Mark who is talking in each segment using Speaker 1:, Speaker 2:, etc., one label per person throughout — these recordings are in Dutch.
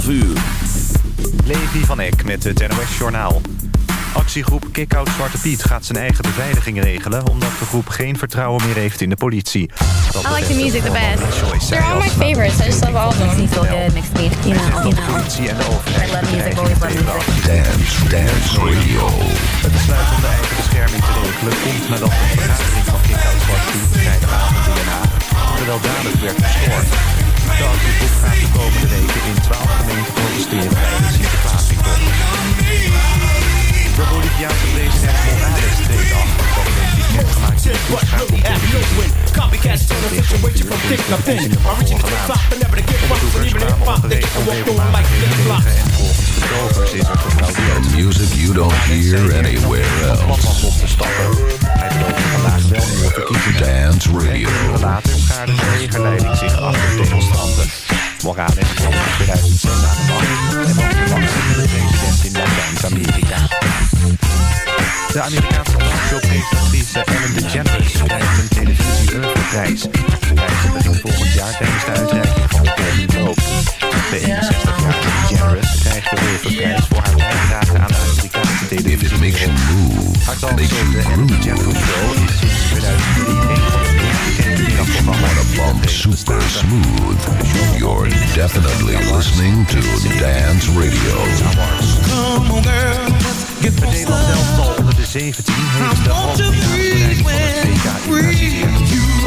Speaker 1: 12 uur.
Speaker 2: Levi van Eck met het NOS Journaal. Actiegroep Kickout Zwarte Piet gaat zijn eigen beveiliging regelen... omdat de groep geen vertrouwen meer heeft in de politie. Dat
Speaker 3: I like the music the best.
Speaker 2: Choice
Speaker 3: They're all my favorites. I just love all of them.
Speaker 4: Feel good, makes me, you know, you
Speaker 2: De
Speaker 4: know.
Speaker 2: politie en de overheid
Speaker 4: I love music, always love
Speaker 2: tegen de
Speaker 4: music.
Speaker 5: Dance, dance radio.
Speaker 2: Het besluit om de eigen bescherming te regelen komt nadat een vergadering van Kickout Zwarte Piet vrijdagavond in Den Haag gewelddadig werd geschoord. De actiegroep gaat de komende weken in 12 gemeenten protesteren bij de Sinterklaasintocht. De Boliviaanse president Morales treedt af. Dat heeft hij bekendgemaakt in de toespraak op televisie.
Speaker 6: Copycats turn the situation from thick to thin. Origin to the top and never to get. And even if pop, they can walk through like flip flops.
Speaker 2: En volgens betogers is gefraudeerd.
Speaker 5: Music you don't hear anywhere else. Dance radio.
Speaker 2: Later schaarde de legerleiding zich achter demonstranten. Morales kwam in 2006 aan de macht en was de langzittende president Latijns-Amerika. De Amerikaanse talkshow-presentatrice Ellen DeGeneres krijgt een televisie-Oeuvreprijs. De prijs begint volgend jaar tijdens de uitreiking van de Golden Globe. De 61-jarige DeGeneres krijgt de Oeuvreprijs voor haar bijdrage aan de Amerikaanse televisie. Haar talkshow, de
Speaker 5: you
Speaker 2: Ellen DeGeneres. Show, is sinds 2003 een van de
Speaker 5: super smooth. You're definitely listening to Dance Radio.
Speaker 2: Het Nederlands elftal onder de 17 heeft de halve finale bereikt van het WK in Brazilië.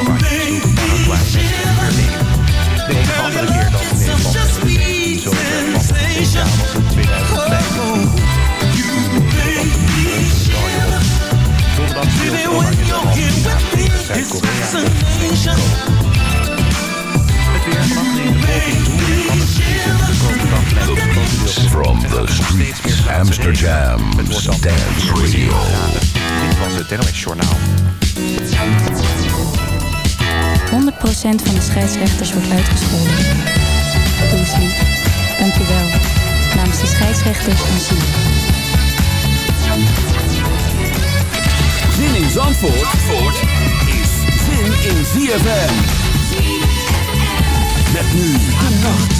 Speaker 2: Oranje sloeg Paraguay met 4-1. De enige andere keer dat Nederland met de 17 zo ver kwam op het WK was in 2005. Donderdag speelt Oranje de halve finale tegen Zuid-Korea. Het weer vannacht neemt de bewolking toe en kan het vriezen. De komende dag lijkt het grotendeels
Speaker 5: From the
Speaker 2: er
Speaker 5: streets, Amsterdam, Dance
Speaker 2: 4 tot 7
Speaker 5: Radio.
Speaker 2: Dit was het NOS Journaal.
Speaker 7: 100% van de scheidsrechters wordt uitgescholden. Doe eens lief. Dank u wel. Namens de scheidsrechters en zie.
Speaker 1: Zin in Zandvoort, Zandvoort in ZFM. Met nu de nacht.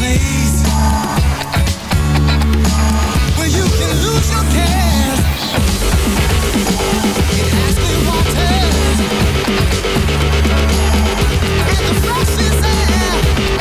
Speaker 8: Where you can lose your cares. Has wanted. And the is.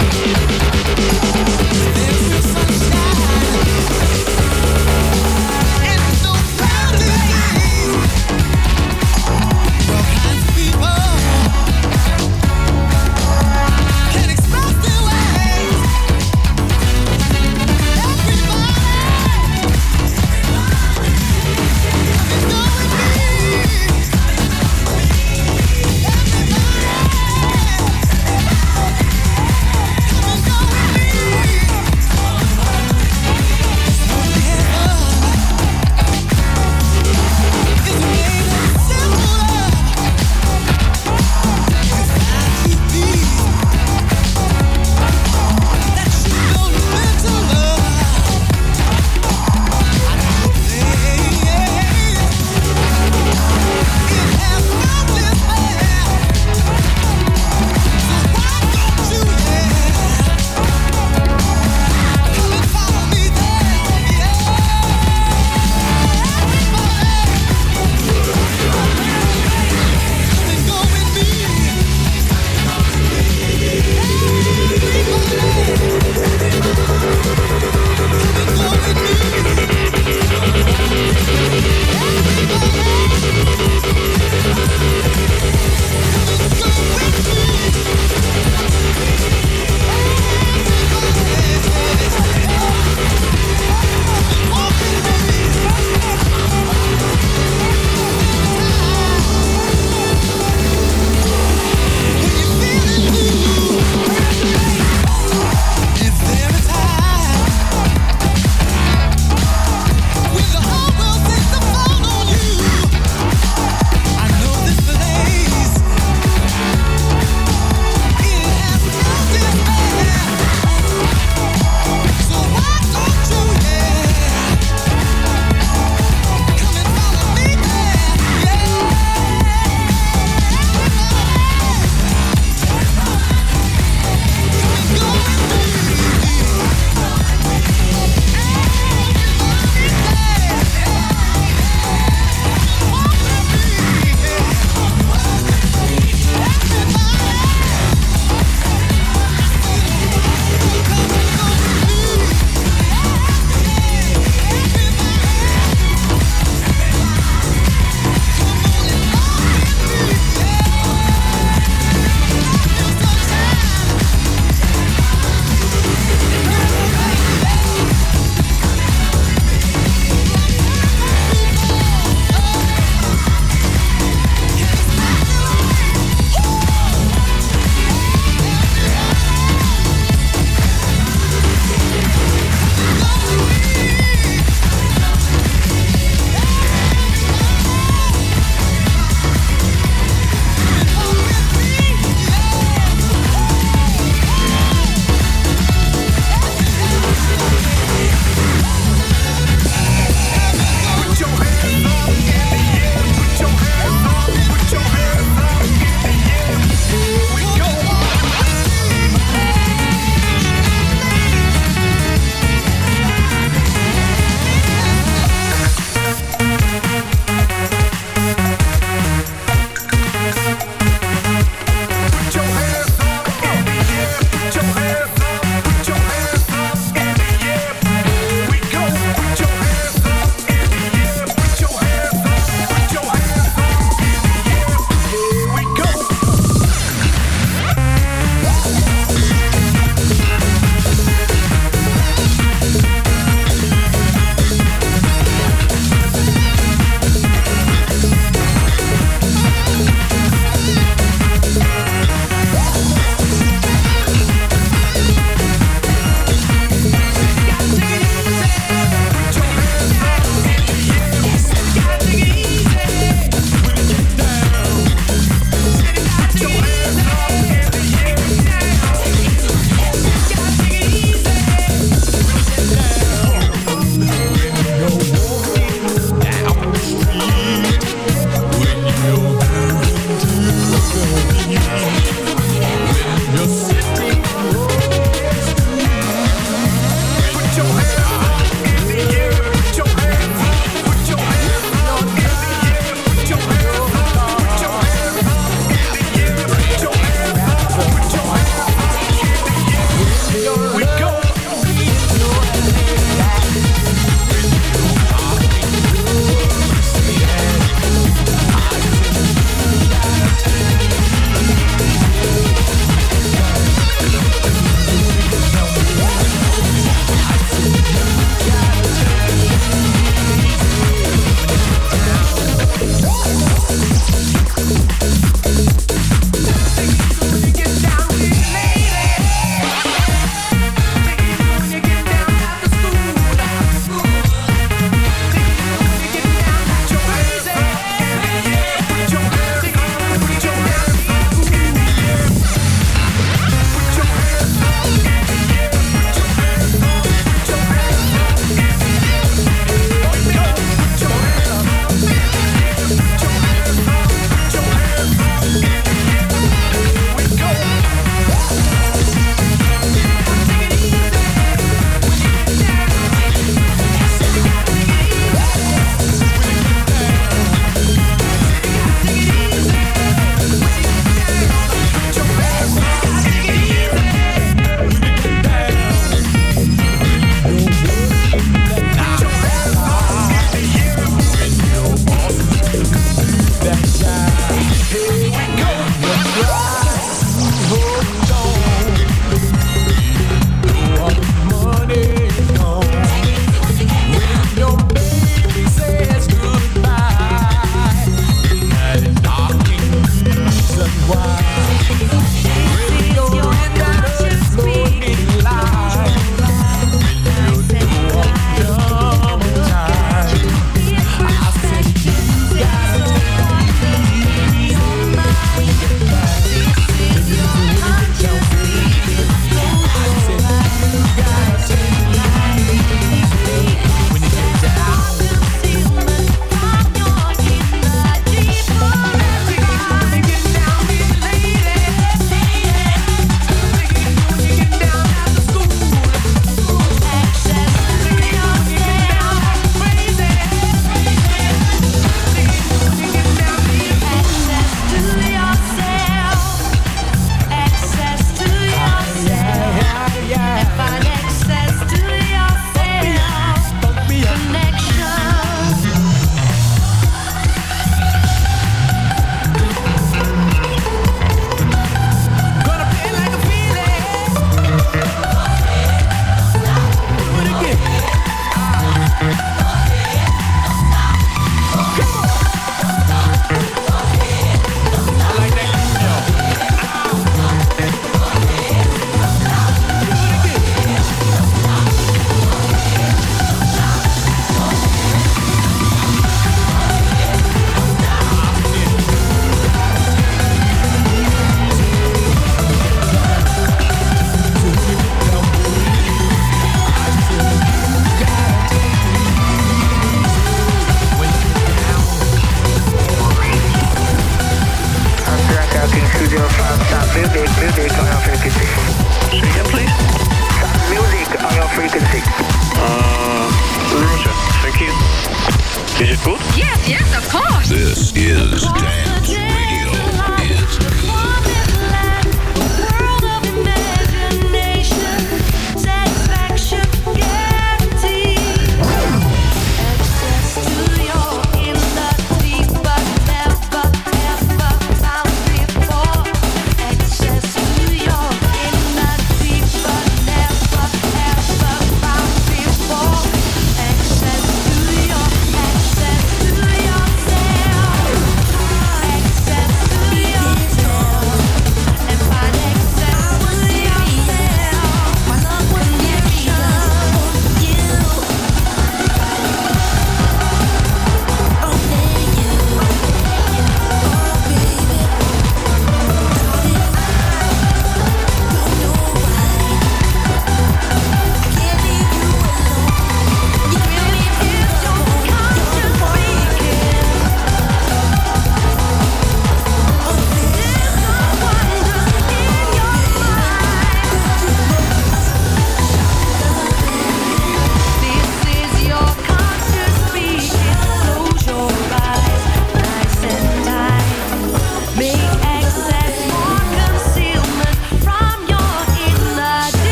Speaker 9: break.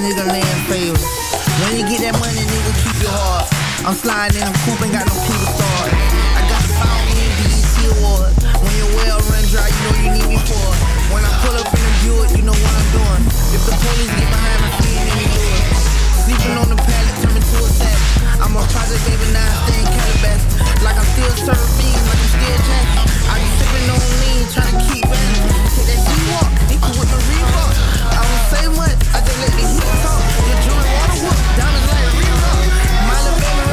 Speaker 9: nigga land fail. When you get that money, nigga, keep your heart. I'm sliding in a coupe, ain't got no people to start. I got the power in BET award. When your well run dry, you know you need me for it. When I pull up in a Buick, you know what I'm doing. If the police get behind me, feed me, do it. Sleeping on the pallet, turn to a sack. I'm on Project David 9, staying Calabas. Like I'm still serving like I'm still jacking. I be sipping on lean, trying to keep back. Take that D-Walk, equal with the Reebok. I don't say much. I let talk. Jewelry diamonds like My little baby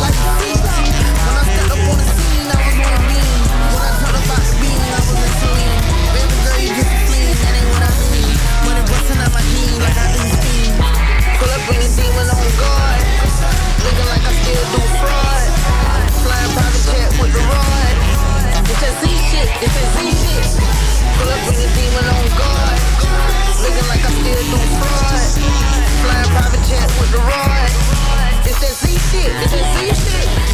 Speaker 9: like a. When
Speaker 6: I up on the scene, I was on a. When I about the I was. Baby girl, you that ain't what I mean. Out my jeans. Pull up the demon on guard. Looking like I still do fraud. Flying private jet with the rod. It's that shit, it's shit. Pull up in
Speaker 1: the demon on guard. Looking like I still do fraud. Flying private jets with the rod. It's that Z shit. It's that Z shit.